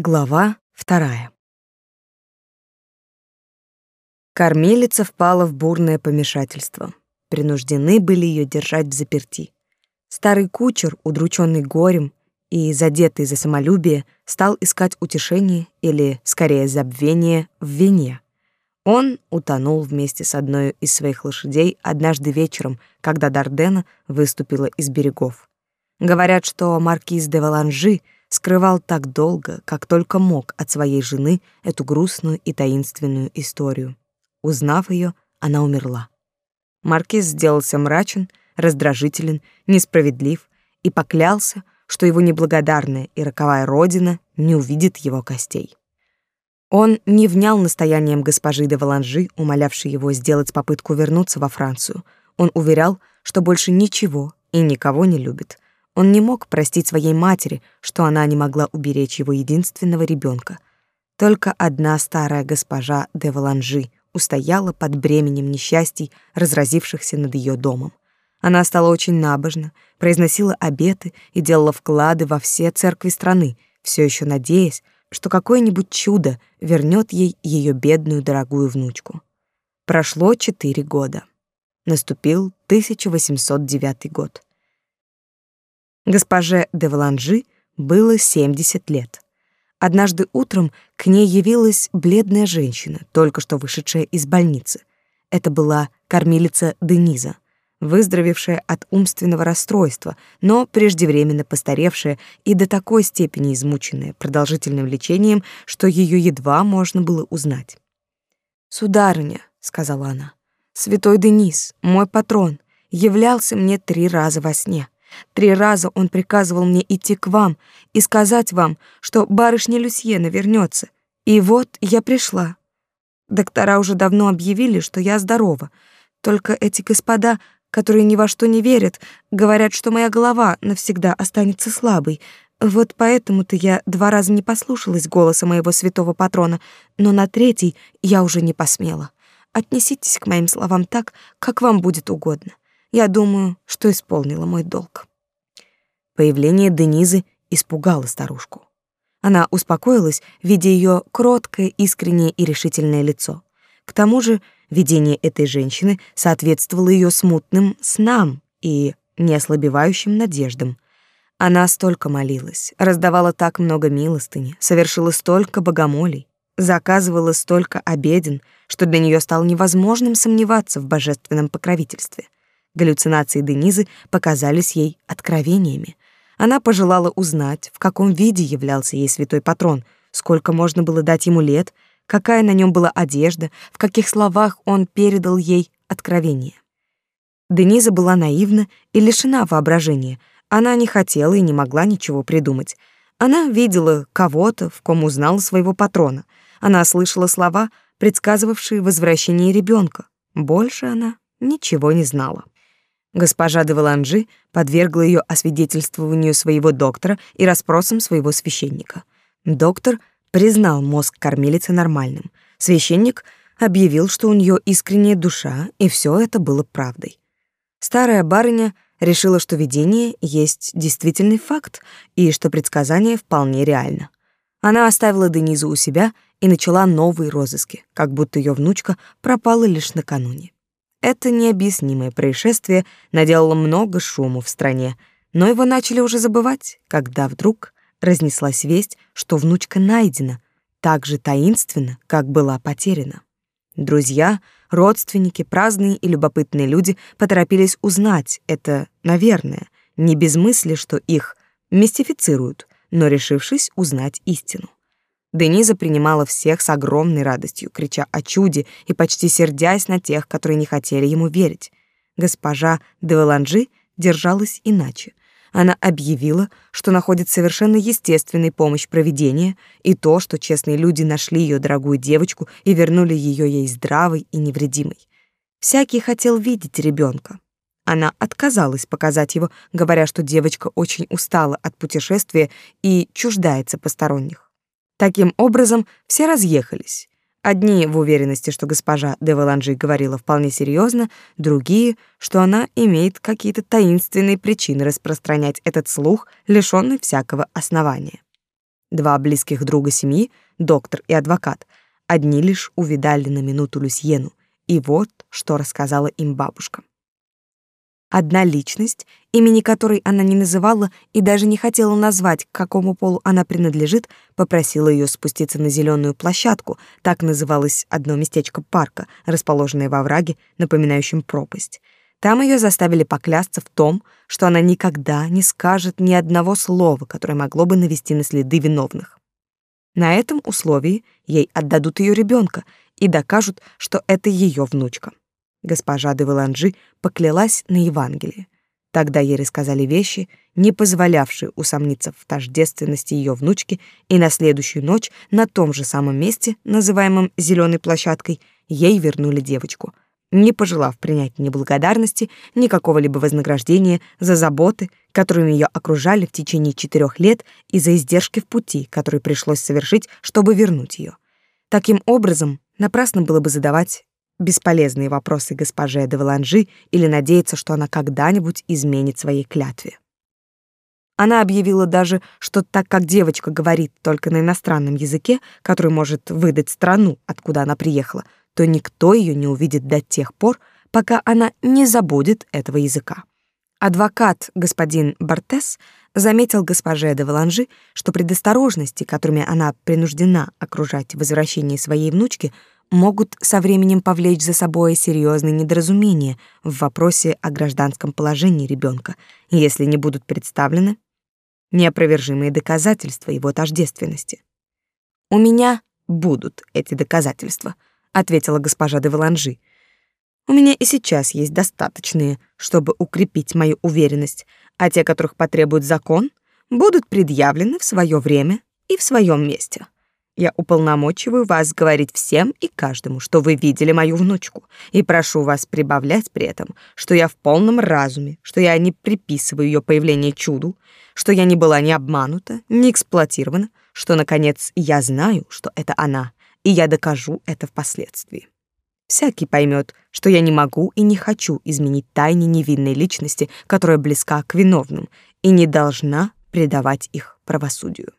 Глава вторая. Кормилица впала в бурное помешательство. Принуждены были ее держать в заперти. Старый кучер, удрученный горем и задетый за самолюбие, стал искать утешение или, скорее, забвение в вине. Он утонул вместе с одной из своих лошадей однажды вечером, когда Дардена выступила из берегов. Говорят, что маркиз де Валанжи — скрывал так долго, как только мог от своей жены эту грустную и таинственную историю. Узнав ее, она умерла. Маркиз сделался мрачен, раздражителен, несправедлив и поклялся, что его неблагодарная и роковая родина не увидит его костей. Он не внял настоянием госпожи де Валанжи, умолявшей его сделать попытку вернуться во Францию. Он уверял, что больше ничего и никого не любит, он не мог простить своей матери, что она не могла уберечь его единственного ребенка. Только одна старая госпожа де Валанжи устояла под бременем несчастий, разразившихся над ее домом. Она стала очень набожна, произносила обеты и делала вклады во все церкви страны, все еще надеясь, что какое-нибудь чудо вернет ей ее бедную дорогую внучку. Прошло четыре года. Наступил 1809 год. Госпоже де Валанжи было 70 лет. Однажды утром к ней явилась бледная женщина, только что вышедшая из больницы. Это была кормилица Дениза, выздоровевшая от умственного расстройства, но преждевременно постаревшая и до такой степени измученная продолжительным лечением, что ее едва можно было узнать. «Сударыня», — сказала она, — «святой Денис, мой патрон, являлся мне три раза во сне». Три раза он приказывал мне идти к вам и сказать вам, что барышня Люсьена вернется. И вот я пришла. Доктора уже давно объявили, что я здорова. Только эти господа, которые ни во что не верят, говорят, что моя голова навсегда останется слабой. Вот поэтому-то я два раза не послушалась голоса моего святого патрона, но на третий я уже не посмела. Отнеситесь к моим словам так, как вам будет угодно. Я думаю, что исполнила мой долг. Появление Денизы испугало старушку. Она успокоилась, видя ее кроткое, искреннее и решительное лицо. К тому же, видение этой женщины соответствовало ее смутным снам и неослабевающим надеждам. Она столько молилась, раздавала так много милостыни, совершила столько богомолий, заказывала столько обеден, что для нее стало невозможным сомневаться в божественном покровительстве — Галлюцинации Денизы показались ей откровениями. Она пожелала узнать, в каком виде являлся ей святой патрон, сколько можно было дать ему лет, какая на нем была одежда, в каких словах он передал ей откровение. Дениза была наивна и лишена воображения. Она не хотела и не могла ничего придумать. Она видела кого-то, в ком узнала своего патрона. Она слышала слова, предсказывавшие возвращение ребенка. Больше она ничего не знала. Госпожа де Валанжи подвергла ее освидетельствованию своего доктора и расспросам своего священника. Доктор признал мозг кормилицы нормальным. Священник объявил, что у нее искренняя душа, и все это было правдой. Старая барыня решила, что видение есть действительный факт и что предсказание вполне реально. Она оставила Денизу у себя и начала новые розыски, как будто ее внучка пропала лишь накануне. Это необъяснимое происшествие наделало много шума в стране, но его начали уже забывать, когда вдруг разнеслась весть, что внучка найдена, так же таинственно, как была потеряна. Друзья, родственники, праздные и любопытные люди поторопились узнать это, наверное, не без мысли, что их мистифицируют, но решившись узнать истину. Дениза принимала всех с огромной радостью, крича о чуде и почти сердясь на тех, которые не хотели ему верить. Госпожа де Валанжи держалась иначе. Она объявила, что находит совершенно естественной помощь провидения и то, что честные люди нашли ее дорогую девочку и вернули ее ей здравой и невредимой. Всякий хотел видеть ребенка. Она отказалась показать его, говоря, что девочка очень устала от путешествия и чуждается посторонних. Таким образом, все разъехались. Одни в уверенности, что госпожа де Валанжи говорила вполне серьезно, другие, что она имеет какие-то таинственные причины распространять этот слух, лишённый всякого основания. Два близких друга семьи, доктор и адвокат, одни лишь увидали на минуту Люсьену, и вот что рассказала им бабушка. Одна личность, имени которой она не называла и даже не хотела назвать, к какому полу она принадлежит, попросила ее спуститься на зеленую площадку, так называлось одно местечко парка, расположенное во враге, напоминающем пропасть. Там ее заставили поклясться в том, что она никогда не скажет ни одного слова, которое могло бы навести на следы виновных. На этом условии ей отдадут ее ребенка и докажут, что это ее внучка. Госпожа де Валанжи поклялась на Евангелие. Тогда ей рассказали вещи, не позволявшие усомниться в тождественности ее внучки, и на следующую ночь на том же самом месте, называемом зеленой площадкой, ей вернули девочку, не пожелав принять ни благодарности, ни какого-либо вознаграждения за заботы, которыми ее окружали в течение четырех лет и за издержки в пути, которые пришлось совершить, чтобы вернуть ее. Таким образом, напрасно было бы задавать бесполезные вопросы госпоже де Валанжи или надеяться, что она когда-нибудь изменит своей клятве. Она объявила даже, что так как девочка говорит только на иностранном языке, который может выдать страну, откуда она приехала, то никто ее не увидит до тех пор, пока она не забудет этого языка. Адвокат господин Бартес заметил госпоже де Валанжи, что предосторожности, которыми она принуждена окружать возвращение своей внучки, могут со временем повлечь за собой серьезные недоразумения в вопросе о гражданском положении ребенка, если не будут представлены неопровержимые доказательства его тождественности. «У меня будут эти доказательства», — ответила госпожа де Валанжи. «У меня и сейчас есть достаточные, чтобы укрепить мою уверенность, а те, которых потребует закон, будут предъявлены в свое время и в своем месте». Я уполномочиваю вас говорить всем и каждому, что вы видели мою внучку, и прошу вас прибавлять при этом, что я в полном разуме, что я не приписываю ее появление чуду, что я не была ни обманута, ни эксплуатирована, что, наконец, я знаю, что это она, и я докажу это впоследствии. Всякий поймет, что я не могу и не хочу изменить тайне невинной личности, которая близка к виновным, и не должна предавать их правосудию.